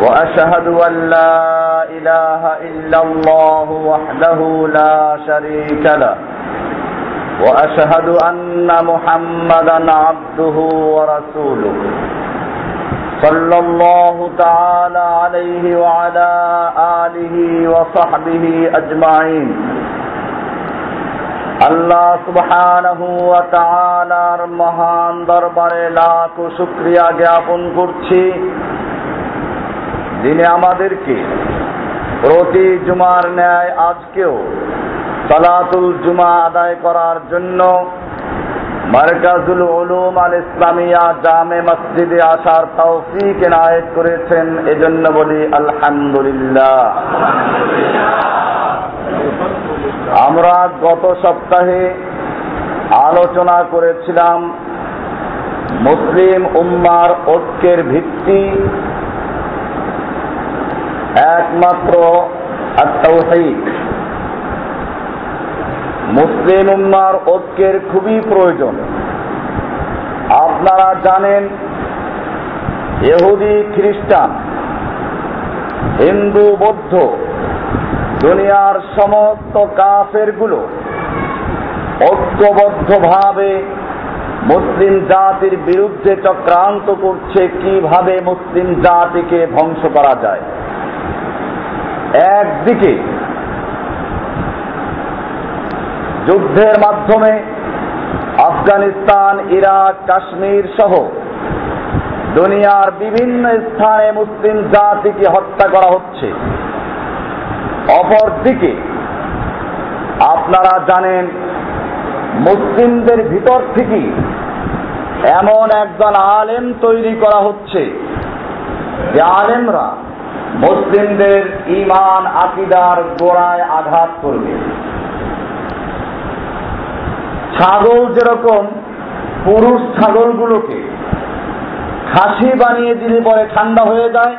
واشهد ان لا اله الا الله وحده لا شريك له واشهد ان محمدا عبده ورسوله صلى الله تعالى عليه وعلى اله وصحبه اجمعين আল্লাহ সুবহানাহু ওয়া তাআলার মহান দরবারে লাখ শুকরিয়া জ্ঞাপন করছি যিনি আমাদেরকে প্রতি জুমার ন্যায় আজকেও সালাতুল জুমা আদায় করার জন্য মার্কাজুল উলুম আল ইসলামিয়া জামে মসজিদে আসার তৌফিক এনায়েত করেছেন। এজন্য বলি আলহামদুলিল্লাহ। আমরা গত সপ্তাহে আলোচনা করেছিলাম মুসলিম উম্মার ঐক্যের ভিত্তি একমাত্র মুসলিম উম্মার ঐক্যের খুবই প্রয়োজন। আপনারা জানেন এহুদি খ্রিস্টান, হিন্দু বৌদ্ধ, দুনিয়ার সমস্ত কাফেরগুলো ঐক্যবদ্ধভাবে মুসলিম জাতির বিরুদ্ধে চক্রান্ত করছে কীভাবে মুসলিম জাতিকে ধ্বংস করা যায়। একদিকে যুদ্ধের মাধ্যমে আফগানিস্তান, ইরাক, কাশ্মীর সহ দুনিয়ার বিভিন্ন স্থানে মুসলিম জাতিকে হত্যা করা হচ্ছে। অপরদিকে আপনারা জানেন, মুসলিমদের ভিতর থেকে এমন একজন আলেম তৈরি করা হচ্ছে যে আলেমরা মুসলিমদের ইমান আকিদার গোড়ায় আঘাত করবে। ছাগল যেরকম পুরুষ ছাগলগুলোকে খাসি বানিয়ে দিলে পরে ঠান্ডা হয়ে যায়,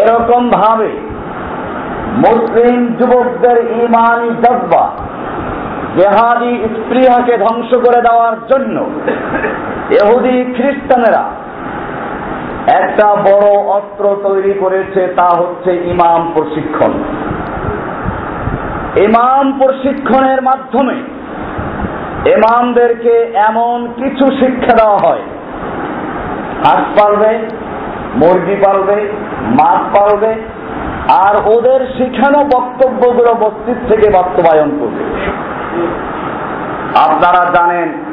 এরকম ভাবে মুসলিম যুবকদের ইমানি জব্বা জেহাদি স্পৃহাকে ধ্বংস করে দেওয়ার জন্য এহুদি খ্রিস্টানেরা একটা বড় অস্ত্র তৈরি করেছে, তা হচ্ছে ইমাম প্রশিক্ষণ। ইমাম প্রশিক্ষণের মাধ্যমে ইমামদেরকে এমন কিছু শিক্ষা দেওয়া হয়। হাঁস পালবে, মুরগি পালবে, মাছ পালবে, আর ওদের শিখানো বক্তব্যগুলো মসজিদ থেকে বাস্তবায়ন করবে। আপনারা জানেন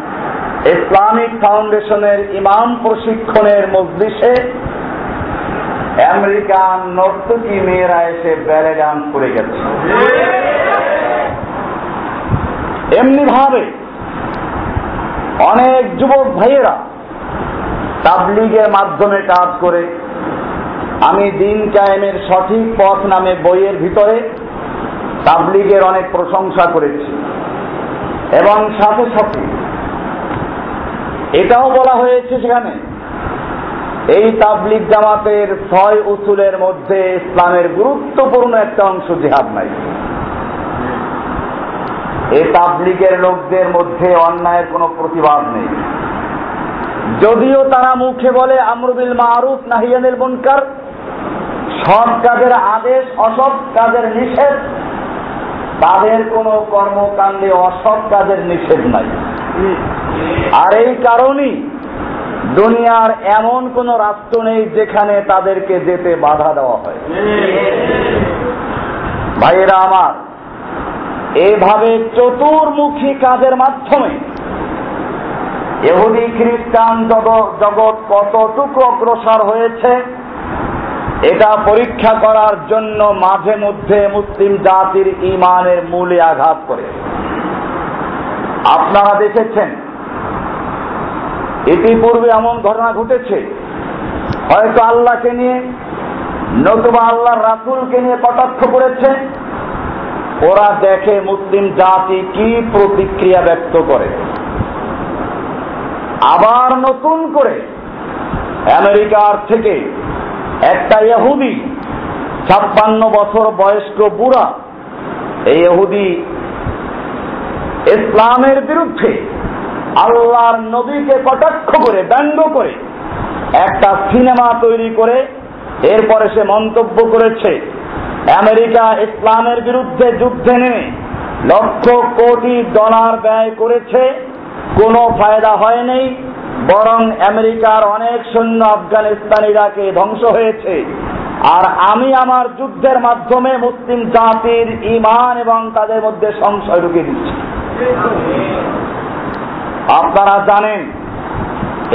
ইসলামিক ফাউন্ডেশনের ইমাম প্রশিক্ষণের মজলিসে আমেরিকান নর্তকী মেয়েরা এসে ব্যালে ডান্স করে গেছে। এমনি ভাবে অনেক যুবক ভাইয়েরা তাবলিগের মাধ্যমে কাজ করে। আমি দিন কায়েমের সঠিক পথ নামে বইয়ের ভিতরে তাবলিগের অনেক প্রশংসা করেছি। এবং সাথে সাথে এটাও বলা হয়েছে সেখানে। এই তাবলিগ জামাতের ছয় উসুলের মধ্যে ইসলামের গুরুত্বপূর্ণ একটা অংশ জেহাদ নাই। এই তাবলিগের লোকদের মধ্যে অন্যায়ের কোনো প্রতিবাদ নেই। যদিও তারা মুখে বলে আমরুবিল মারুফ নাহিয়ানিল মুনকার সৎ কাজের আদেশ, অসৎ কাজের নিষেধ, তাদের কোনো কর্মকাণ্ডে অসৎ কাজের নিষেধ নাই। আর এই কারণেই দুনিয়ার এমন কোন রাষ্ট্র নেই যেখানে তাদেরকে যেতে বাধা দেওয়া হয়। ভাইয়েরা আমার এইভাবে চতুর্মুখী কাজের মাধ্যমে এহুদি খ্রিস্টান জগৎ জগৎ কতটুকু অগ্রসর হয়েছে, এটা পরীক্ষা করার জন্য মাঝে মধ্যে মুসলিম জাতির ইমানের মূলে আঘাত করে। আপনারা দেখেছেন ইতিপূর্বে এমন ঘটনা ঘটেছে। হয়তো আল্লাহকে নিয়ে, নতুবা আল্লাহর রাসুলকে নিয়ে কটাক্ষ করেছে। ওরা দেখে মুসলিম জাতি কি প্রতিক্রিয়া ব্যক্ত করে। আবার নতুন করে আমেরিকার থেকে একটা ইহুদি, ছাপ্পান্ন বছর বয়স্ক বুড়া, এই ইহুদি ইসলামের বিরুদ্ধে আল্লাহর নবীকে কটাক্ষ করে, ব্যঙ্গ করে একটা সিনেমা তৈরি করে, এরপরে সে মন্তব্য করেছে, আমেরিকা ইসলামের বিরুদ্ধে যুদ্ধে নেমে লক্ষ কোটি ডলার ব্যয় করেছে, কোনো ফায়দা হয়নি, বরং আমেরিকার অনেক সৈন্য আফগানিস্তান ইরাকে ধ্বংস হয়েছে। আর আমি আমার যুদ্ধের মাধ্যমে মুসলিম জাতির ইমান এবং তাদের মধ্যে সংশয় ঢুকে দিচ্ছি। আপনারা জানেন,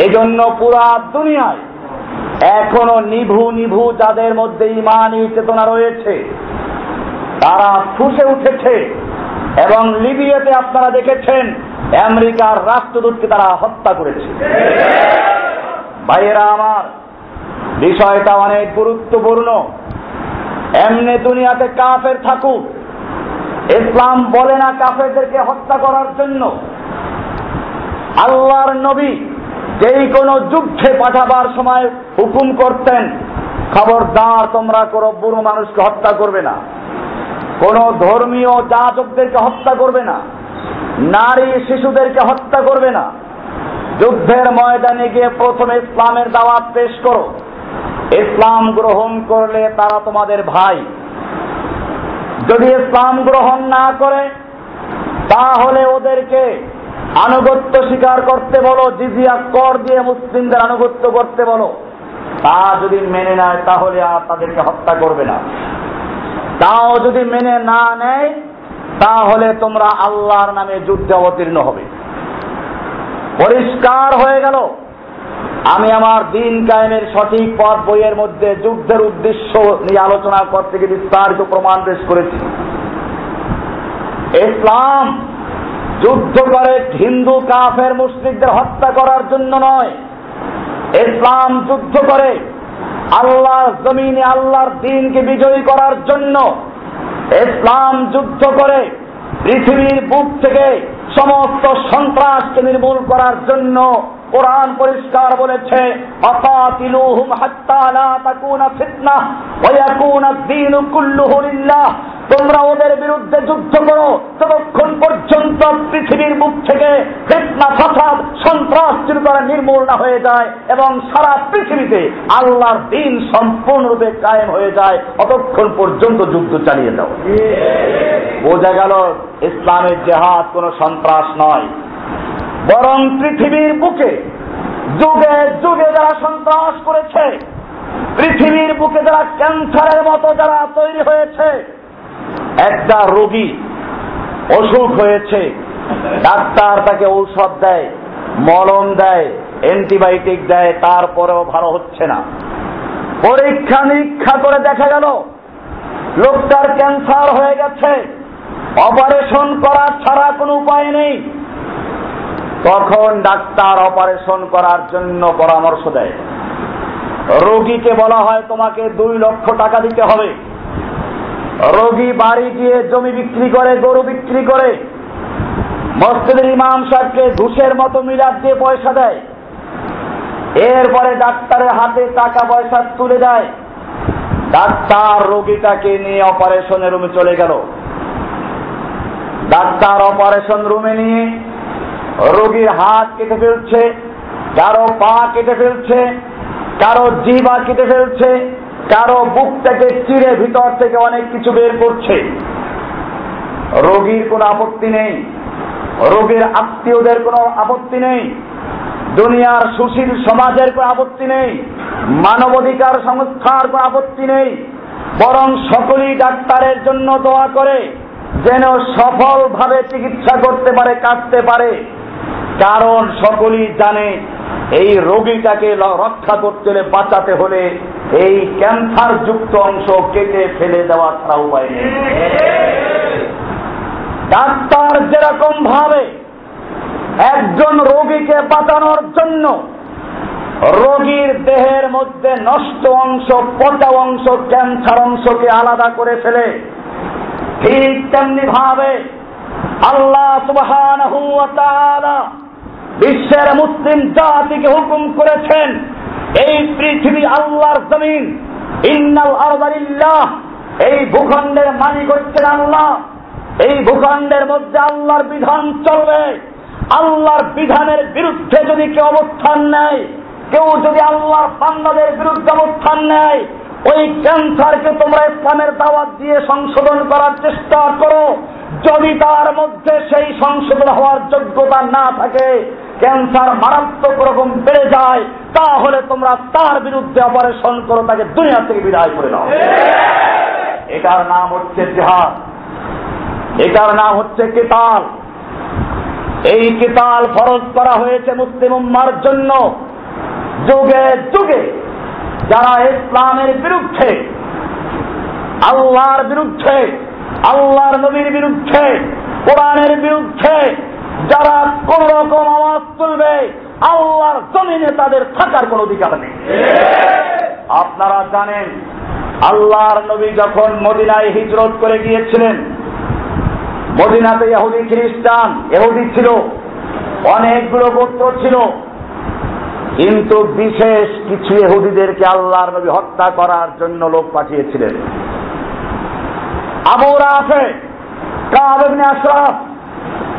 এজন্য পুরা দুনিয়ায় এখনও নিভু নিভু যাদের মধ্যে ইমানই চেতনা রয়েছে, তারা ফুসে উঠেছে এবং লিবিয়াতে আপনারা দেখেছেন, আমেরিকার রাষ্ট্রদূতকে তারা হত্যা করেছে। ভাইয়েরা আমার, বিষয়টা অনেক গুরুত্বপূর্ণ। এমনি দুনিয়াতে কাফের থাকুক, ইসলাম বলে না কাফেরদেরকে হত্যা করার জন্য। আল্লাহর নবী যেই কোনো যুদ্ধে পাঠাবার সময় হুকুম করতেন, খবরদার তোমরা কোনো বুড়ো মানুষকে হত্যা করবে না। কোন ধর্মীয় যাচকদেরকে হত্যা করবে না। নারী শিশুদেরকে হত্যা করবে না। যুদ্ধের ময়দানে গিয়ে প্রথমে ইসলামের দাওয়াত পেশ করো। ইসলাম গ্রহণ করলে তারা তোমাদের ভাই। যদি ইসলাম গ্রহণ না করে, তাহলে ওদেরকে আনুগত্য স্বীকার করতে বলো, জিজিয়া কর দিয়ে মুসলিমদের আনুগত্য করতে বলো। তা যদি মেনে নেয়, তাহলে আর তাদেরকে হত্যা করবে না। তাও যদি মেনে না নেয়, তাহলে তোমরা আল্লাহর নামে যুদ্ধে অবতীর্ণ হবে। পরিষ্কার হয়ে গেল। আমি আমার দিন কায়েমের সঠিক পথ বইয়ের মধ্যে যুদ্ধের উদ্দেশ্য নিয়ে আলোচনা করতে গিয়ে বিস্তারিত প্রমাণ পেশ করেছি। ইসলাম যুদ্ধ করে হিন্দু, কাফের মুসলিকদের হত্যা করার জন্য নয়। ইসলাম যুদ্ধ করে আল্লাহর জমিনে আল্লাহর দিনকে বিজয়ী করার জন্য ইসলাম যুদ্ধ করে পৃথিবীর বুক থেকে সমস্ত সন্ত্রাসকে নির্মূল করার জন্য কোরআন পরিষ্কার বলেছে অকাতিলুহুম হাত্তা লা তাকুনা ফিতনা ওয়া ইয়াকুনা দ্বীনু কুল্লুহু লিল্লাহ। তোমরা ওদের বিরুদ্ধে যুদ্ধ করো ততক্ষণ পর্যন্ত পৃথিবীর মুখ থেকে ফিতনা, ফাসাদ, সন্ত্রাস চিরতরে নির্মূল না হয়ে যায় এবং সারা পৃথিবীতে আল্লাহর দিন সম্পূর্ণরূপে কায়েম হয়ে যায়। অতক্ষণ পর্যন্ত যুদ্ধ চালিয়ে দাও বোঝা গেল ইসলামের জেহাদ কোনো সন্ত্রাস নয়। বরং পৃথিবীর বুকে যুগে যুগে যারা সন্ত্রাস করেছে, পৃথিবীর বুকে যারা ক্যান্সারের মতো যারা তৈরি হয়েছে একটা রোগী অসুখ হয়েছে, ডাক্তার তাকে ঔষধ দেয়, মলম দেয়, অ্যান্টিবায়োটিক দেয়, তারপরেও ভালো হচ্ছে না। পরীক্ষা নিরীক্ষা করে দেখা গেল, লোকটার ক্যান্সার হয়ে গেছে, অপারেশন করা ছাড়া কোনো উপায় নেই। তখন ডাক্তার অপারেশন করার জন্য পরামর্শ দেয়। রোগীকে বলা হয়, তোমাকে দুই লক্ষ টাকা দিতে হবে। রোগী বাড়ি গিয়ে জমি বিক্রি করে, গরু বিক্রি করে, মসজিদের ইমাম সাহেবকে ঘুষের মতো মিলাদ দিয়ে পয়সা দেয়। এরপরে ডাক্তারের হাতে টাকা পয়সা তুলে দেয়। ডাক্তার রোগীটাকে নিয়ে অপারেশনের রুমে চলে গেল। ডাক্তার অপারেশন রুমে নিয়ে রোগীর হাত কেটে ফেলছে, কারও পা কেটে ফেলছে, কারও জিবা কেটে ফেলছে কারও বুক থেকে চিরে ভিতর থেকে অনেক কিছু বের করছে। রোগীর কোনো আপত্তি নেই। রোগীর আত্মীয়দের কোনো আপত্তি নেই। দুনিয়ার সুশীল সমাজের কোনো আপত্তি নেই। মানবাধিকার সংস্থার কোনো আপত্তি নেই। বরং সকলেই ডাক্তারের জন্য দোয়া করে, যেন সফলভাবে চিকিৎসা করতে পারে কাটতে পারে। কারণ সকলেই জানে এই রোগীটাকে রক্ষা করতে হলে বাঁচাতে হলে এই ক্যান্সার যুক্ত অংশ কেটে ফেলে দেওয়া ছাড়া উপায় নেই। ডাক্তার যেরকম ভাবে একজন রোগীকে বাঁচানোর জন্য রোগীর দেহের মধ্যে নষ্ট অংশ, পচা অংশ, ক্যান্সার অংশকে আলাদা করে ফেলে, ঠিক তেমনি ভাবে আল্লাহ তাআলা বিশ্বের মুসলিম জাতিকে হুকুম করেছেন, এই পৃথিবী আল্লাহর জমিন। ইন্নাল আরদালিল্লাহ এই ভূখণ্ডের মালিক হচ্ছেন আল্লাহ। এই ভূখণ্ডের মধ্যে আল্লাহর বিধান চলবে। আল্লাহর বিধানের বিরুদ্ধে যদি কেউ অবস্থান নেয়, কেউ যদি আল্লাহর বান্দাদের বিরুদ্ধে অবস্থান নেয়, ওই ক্যান্সারকে তোমরা ইসলামের দাওয়াত দিয়ে সংশোধন করার চেষ্টা করো। যদি তার মধ্যে সেই সংশোধন হওয়ার যোগ্যতা না থাকে ক্যান্সার মারাত্মক রকম বেড়ে যায়, তাহলে তোমরা তার বিরুদ্ধে অপারেশন করো, তাকে দুনিয়া থেকে বিদায় করে দাও এটার নাম হচ্ছে জেহাদ। এটার নাম হচ্ছে কেতাল। এই কেতাল ফরজ করা হয়েছে মুসলিম উম্মার জন্য। যুগে যুগে যারা ইসলামের বিরুদ্ধে, আল্লাহর বিরুদ্ধে, আল্লাহর নবীর বিরুদ্ধে, কোরআনের বিরুদ্ধে যারা কোন রকম আওয়াজ তুলবে, আল্লাহর জমিনে তাদের থাকার কোন অধিকার নেই। আপনারা জানেন, আল্লাহর নবী যখন মদিনায় হিজরত করে গিয়েছিলেন, মদিনাতে ইহুদি খ্রিস্টান এহুদি ছিল, অনেকগুলো গোত্র ছিল, কিন্তু বিশেষ কিছু এহুদিদেরকে আল্লাহর নবী হত্যা করার জন্য লোক পাঠিয়েছিলেন। আবু রাফে কাবনে আশরাফ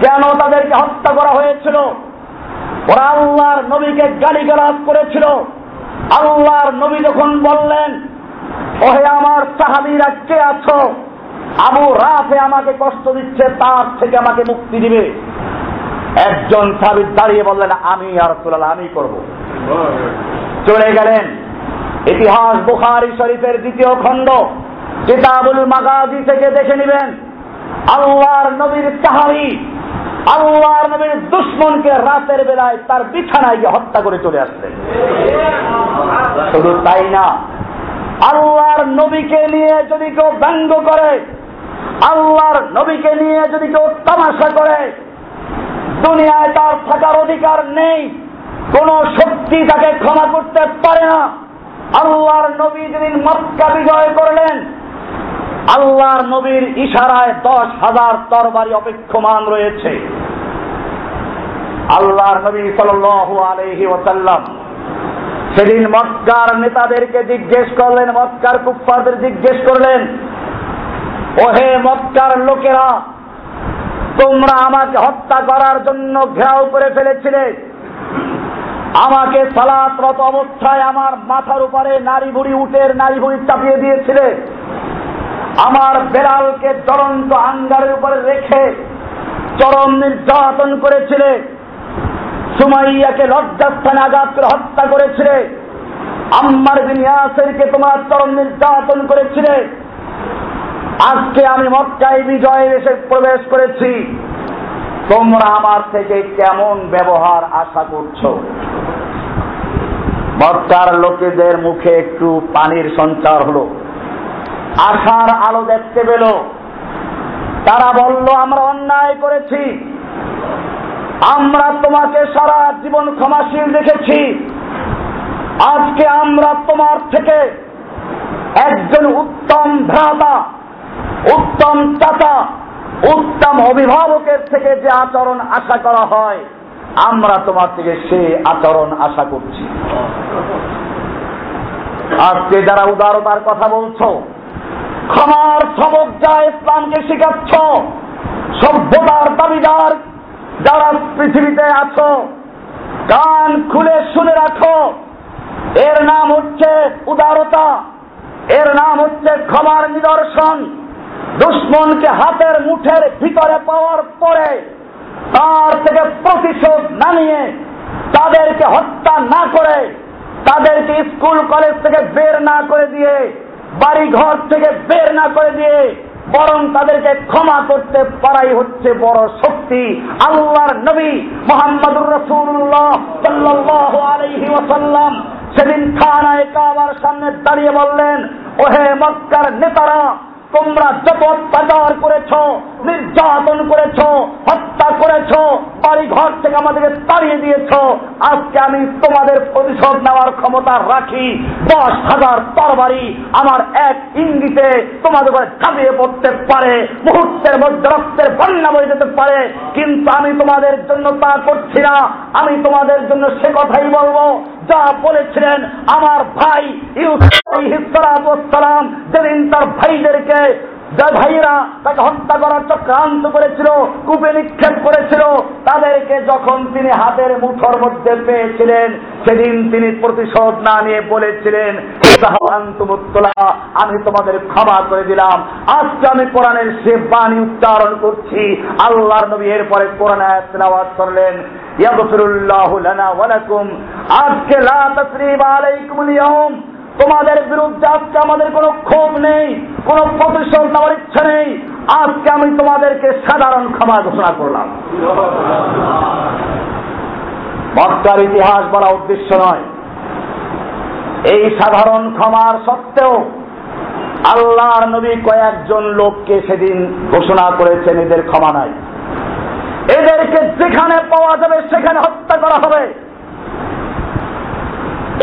কেন তাদেরকে হত্যা করা হয়েছিল? ওরা আল্লাহর নবীকে গালি গালাজ করেছিল। আল্লাহর নবী যখন বললেন, ওহে আমার সাহাবিরা, কে আছো? আবু রাফে আমাকে কষ্ট দিচ্ছে, তার থেকে আমাকে মুক্তি দিবে। একজন সাবিদ দাঁড়িয়ে বললেন, আমি আর তুলাল আমি করব। চলে গেলেন। ইতিহাস বুখারি শরীফের দ্বিতীয় খণ্ড, কিতাবুল মাগাজি থেকে দেখে নেবেন। আল্লাহর নবীর সাহাবি আল্লাহর নবীর দুশ্মনকে রাতের বেলায় তার বিছানায় গিয়ে হত্যা করে চলে আসছেন শুধু তাই না, আল্লাহর নবীকে নিয়ে যদি কেউ ব্যঙ্গ করে, আল্লাহর নবীকে নিয়ে যদি কেউ তামাশা করে, দুনিয়ায় তার থাকার অধিকার নেই, কোন শক্তি তাকে ক্ষমা করতে পারে না। আল্লাহর নবী যেদিন মক্কা বিজয় করলেন আল্লাহর নবীর ইশারায় দশ হাজার তরবারি অপেক্ষমান রয়েছে। আল্লাহর নবী সাল আলহি ওসাল্লাম সেদিন মক্কার নেতাদেরকে জিজ্ঞেস করলেন, মক্কার কুফারদের জিজ্ঞেস করলেন, ওহে মক্কার লোকেরা, তোমরা আমাকে হত্যা করার জন্য ঘেরাও করে ফেলেছিলে। আমাকে সালাতরত অবস্থায় আমার মাথার উপরে নারী বুড়ি উটের নারী বুড়ি চাপিয়ে দিয়েছিলে। আমার বেড়ালকে চরন্ত আঙ্গারের উপরে রেখে চরম নির্যাতন করেছিলে। সুমাইয়াকে লজ্জাস্থানে আঘাত করে হত্যা করেছিলে। আম্মার বিন তোমার চরম নির্যাতন করেছিলে। আজকে আমি মক্কায় বিজয়ে এসে প্রবেশ করেছি। তোমরা আমার থেকে কেমন ব্যবহার আশা করছ? মক্কার লোকেদের মুখে একটু পানির সঞ্চার হলো। আশার আলো দেখতে পেল। তারা বলল, আমরা অন্যায় করেছি। আমরা তোমাকে সারা জীবন ক্ষমাশীল দেখেছি আজকে আমরা তোমার থেকে একজন উত্তম ভ্রাতা, উত্তম চাচা, উত্তম অভিভাবকের থেকে যে আচরণ আশা করা হয়, আমরা তোমার থেকে সে আচরণ আশা করছি। আজকে যারা উদারতার কথা বলছো ক্ষমার সবক যা ইসলামকে শিখাচ্ছ সভ্যতার দাবিদার যারা পৃথিবীতে আছো, কান খুলে শুনে রাখো। এর নাম হচ্ছে উদারতা, এর নাম হচ্ছে ক্ষমার নিদর্শন। দুশ্মনকে হাতের মুঠের ভিতরে পাওয়ার পরে তার থেকে প্রতিশোধ না নিয়ে তাদেরকে হত্যা না করে, তাদেরকে স্কুল, কলেজ থেকে বের না করে দিয়ে বাড়ি ঘর থেকে বের না করে দিয়ে বরং তাদেরকে ক্ষমা করতে পারাই হচ্ছে বড় শক্তি। আল্লাহর নবী মোহাম্মদুর রসুল্লাহ সেদিন খানায় কাবার সামনে দাঁড়িয়ে বললেন, ওহে মক্কার নেতারা, তোমরা যত অত্যাচার করেছ নির্যাতন করেছ, হত্যা করেছ বাড়ি ঘর থেকে আমাদেরকে তাড়িয়ে দিয়েছ। আজকে আমি তোমাদের প্রতিশোধ নেওয়ার ক্ষমতা রাখি। দশ হাজার তরবারি আমার এক ইঙ্গিতে তোমাদের উপরে ঝাঁপিয়ে পড়তে পারে, মুহূর্তের মধ্যে রক্তের বন্যা বয়ে যেতে পারে। কিন্তু আমি তোমাদের জন্য তা করছি না। আমি তোমাদের জন্য সে কথাই বলব। যা বলেছিলেন আমার ভাই ইউসালাম যেদিন তার ভাইদেরকে যে ভাইরা তাকে হত্যা করার চক্রান্ত করেছিল, কূপে নিক্ষেপ করেছিল, তাদেরকে যখন তিনি হাতের মুঠোর মধ্যে পেয়েছিলেন, সেদিন তিনি প্রতিশোধ না নিয়ে বলেছিলেন আমি তোমাদের ক্ষমা করে দিলাম। আজকে আমি কোরআনের সে বাণী উচ্চারণ করছি। আল্লাহর নবী এরপরে কোরআন আয়াত করলেন লাকুম। আজকে লা তাসরিবা আলাইকুমুল ইয়াউম। তোমাদের বিরুদ্ধে আজকে আমাদের কোনো ক্ষোভ নেই, কোনো প্রতিশোধ নেওয়ার ইচ্ছা নেই। আজকে আমি তোমাদেরকে সাধারণ ক্ষমা ঘোষণা করলাম। মক্কার ইতিহাস বলা উদ্দেশ্য নয়। এই সাধারণ ক্ষমার সত্ত্বেও আল্লাহর নবী কয়েকজন লোককে সেদিন ঘোষণা করেছেন, এদের ক্ষমা নাই। এদেরকে যেখানে পাওয়া যাবে সেখানে হত্যা করা হবে।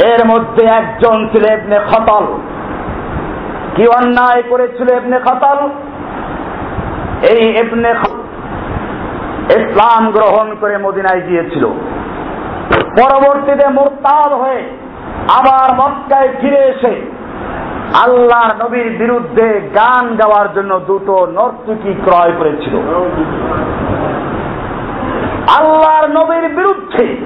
এর মধ্যে একজন ছিল এমনি খতল। কি অন্যায় করেছিল এমনি খতল? এই এমনি ইসলাম গ্রহণ করে মদিনায় গিয়েছিল। পরবর্তীতে মোরতাদ হয়ে আবার মক্কায় ফিরে এসে আল্লাহ নবীর বিরুদ্ধে গান গাওয়ার জন্য দুটো নর্তকী ক্রয় করেছিল। আল্লাহর নবীর বিরুদ্ধে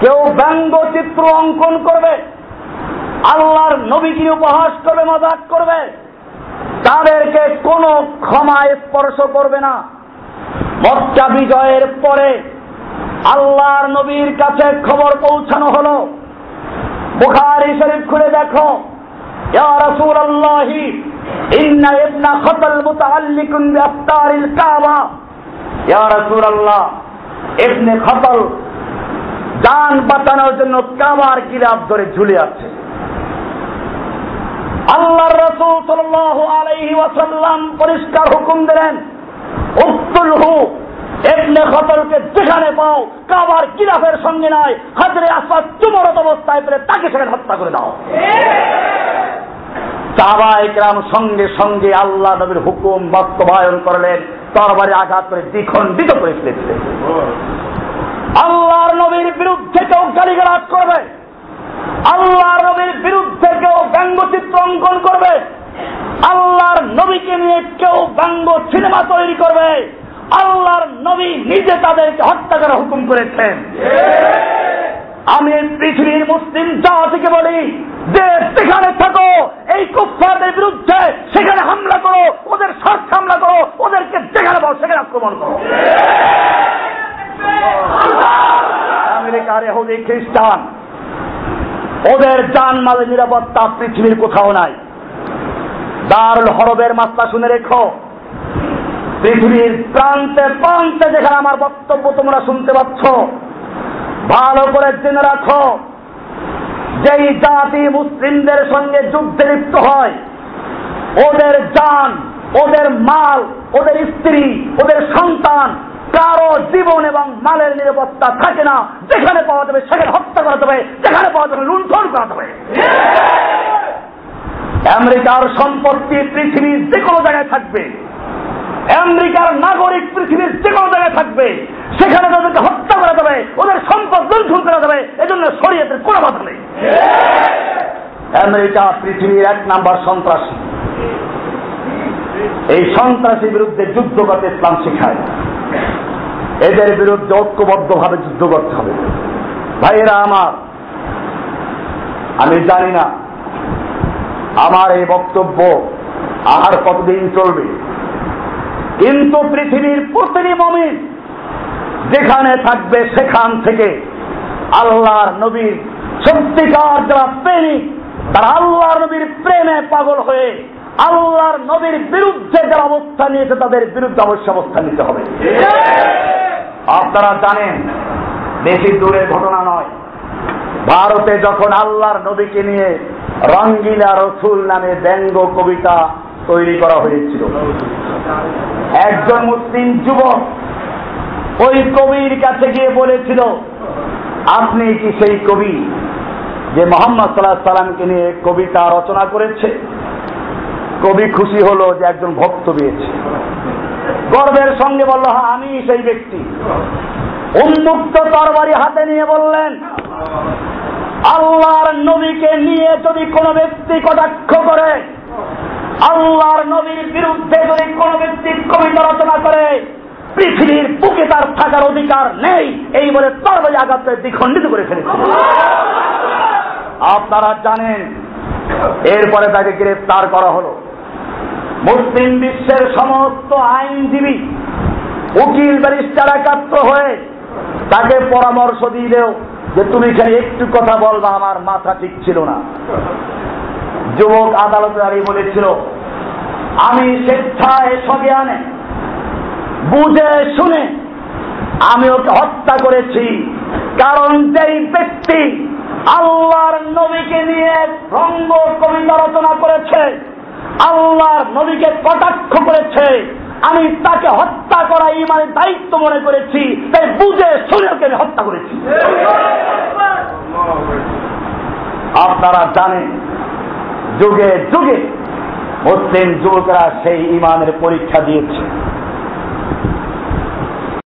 কেউ ব্যঙ্গচিত্র অঙ্কন করবে, আল্লাহর নবীকে উপহাস করবে, মজাক করবে, তাদেরকে কোনো ক্ষমা স্পর্শ করবে না। মক্কা বিজয়ের পরে আল্লাহর নবীর কাছে খবর পৌঁছানো হলো। বুখারি শরীফ খুলে দেখো, ইয়া রাসূলুল্লাহি, ইন্না ইবনা খতল মুতাআল্লিকুন বিআফতারিল কাবা। ইয়া রাসূলুল্লাহ, ইবনে খতল যান বাঁচানোর জন্য কাবার গিরাপ ধরে ঝুলে আছে। আল্লাহ রসুল সাল আলাইহি ওয়াসাল্লাম পরিষ্কার হুকুম দিলেন উত্তুল হু এমনি খতলকে যেখানে পাও, কাবার কিরাফের সঙ্গে নয় হাজরে আসাদ চুমরত অবস্থায় পেলে তাকে সেখানে হত্যা করে দাও। সাহাবা একরাম সঙ্গে সঙ্গে আল্লাহ নবীর হুকুম বাস্তবায়ন করলেন, তরবারে আঘাত করে দ্বিখণ্ডিত করে ফেলেছিলেন। নবীর বিরুদ্ধে কেউ গালিগালাজ করবে। আল্লাহর নবীর বিরুদ্ধে কেউ ব্যঙ্গচিত্র অঙ্কন করবে। আল্লাহর নবীকে নিয়ে কেউ ব্যঙ্গ সিনেমা তৈরি করবে। আল্লাহর নবী নিজে তাদেরকে হত্যা করার হুকুম করেছেন। আমি পৃথিবীর মুসলিম জাতিকে বলি, যে সেখানে থাকো, এই কুফারদের বিরুদ্ধে সেখানে হামলা করো, ওদের স্বার্থে হামলা করো, ওদেরকে যেখানে পাও সেখানে আক্রমণ করো। আমেরিকার এহুদি খ্রিস্টান। ওদের জান মালের নিরাপত্তা পৃথিবীর কোথাও নাই। দারুল হরবের মাস্তা শুনে রেখো। পৃথিবীর প্রান্তে প্রান্তে যেখানে আমার বক্তব্য তোমরা শুনতে পাচ্ছ, ভালো করে জেনে রাখো, যেই জাতি মুসলিমদের সঙ্গে যুদ্ধে লিপ্ত হয়, ওদের জান, ওদের মাল, ওদের স্ত্রী, ওদের সন্তান কারও জীবন এবং মালের নিরাপত্তা থাকে না, যেখানে পাওয়া যাবে সেখানে হত্যা করা যাবে, যেখানে পাওয়া যাবে লুণ্ঠন করা যাবে। আমেরিকার সম্পত্তি পৃথিবীর যে কোনো জায়গায় থাকবে। আমেরিকার নাগরিক পৃথিবীর যে কোনো জায়গায় থাকবে। সেখানে তাদেরকে হত্যা করা যাবে, ওদের সম্পদ লুণ্ঠন করা যাবে, এজন্য শরীয়তের কোনো বাধা নেই। আমেরিকা পৃথিবীর এক নাম্বার সন্ত্রাসী। এই সন্ত্রাসীর বিরুদ্ধে যুদ্ধ করতে ইসলাম শেখায়। এদের বিরুদ্ধে ঐক্যবদ্ধ ভাবে যুদ্ধ করতে হবে। ভাইয়েরা আমার, আমি জানি না আমার এই বক্তব্য আর কতদিন চলবে। কিন্তু পৃথিবীর প্রতিটি মমিন যেখানে থাকবে সেখান থেকে আল্লাহর নবীর সত্যিকার যারা প্রেমিক, তারা আল্লাহর নবীর প্রেমে পাগল হয়ে আল্লাহর নবীর বিরুদ্ধে যারা অবস্থা নিয়েছে, তাদের বিরুদ্ধে অবশ্য অবস্থা নিতে হবে। আপনারা জানেন, বেশি দূরের ঘটনা নয়। ভারতে যখন আল্লাহর নবীকে নিয়ে রঙ্গিলা রসুল নামে ব্যঙ্গ কবিতা তৈরি করা হয়েছিল, একজন মুসলিম যুবক ওই কবির কাছে গিয়ে বলেছিল, আপনি কি সেই কবি যে মোহাম্মদ সাল্লাহ সাল্লামকে নিয়ে কবিতা রচনা করেছে? কবি খুশি হলো যে একজন ভক্ত পেয়েছে গর্বের সঙ্গে বলল হ্যাঁ আমি সেই ব্যক্তি। উন্মুক্ত তরবারি হাতে নিয়ে বললেন, আল্লাহর নবীকে নিয়ে যদি কোনো ব্যক্তি কটাক্ষ করে, আল্লাহর নবীর বিরুদ্ধে যদি কোনো ব্যক্তি কবিতা রচনা করে, পৃথিবীর বুকে তার থাকার অধিকার নেই। এই বলে তরবারি আঘাত দ্বিখণ্ডিত করে ফেলেছে। আপনারা জানেন, এরপরে তাকে গ্রেফতার করা হলো। মুসলিম বিশ্বের সমস্ত আইনজীবী উকিল ব্যারিস্টার একাত্র হয়ে তাকে পরামর্শ দিলেও যে তুমি এখানে একটু কথা বলবা, আমার মাথা ঠিক ছিল না। যুবক আদালতে দাঁড়িয়ে বলেছিল, আমি স্বেচ্ছায় সজ্ঞানে বুঝে শুনে আমি ওকে হত্যা করেছি। কারণ যেই ব্যক্তি আল্লাহর নবীকে নিয়ে রঙ্গ কবিতা রচনা করেছে আল্লাহর নবীকে কটাক্ষ করেছে। আমি তাকে হত্যা করা ইমানের দায়িত্ব মনে করেছি। তাই বুঝে শুনে ওকে আমি হত্যা করেছি। আপনারা জানেন, যুগে যুগে মুসলিম যুবকরা সেই ইমানের পরীক্ষা দিয়েছে।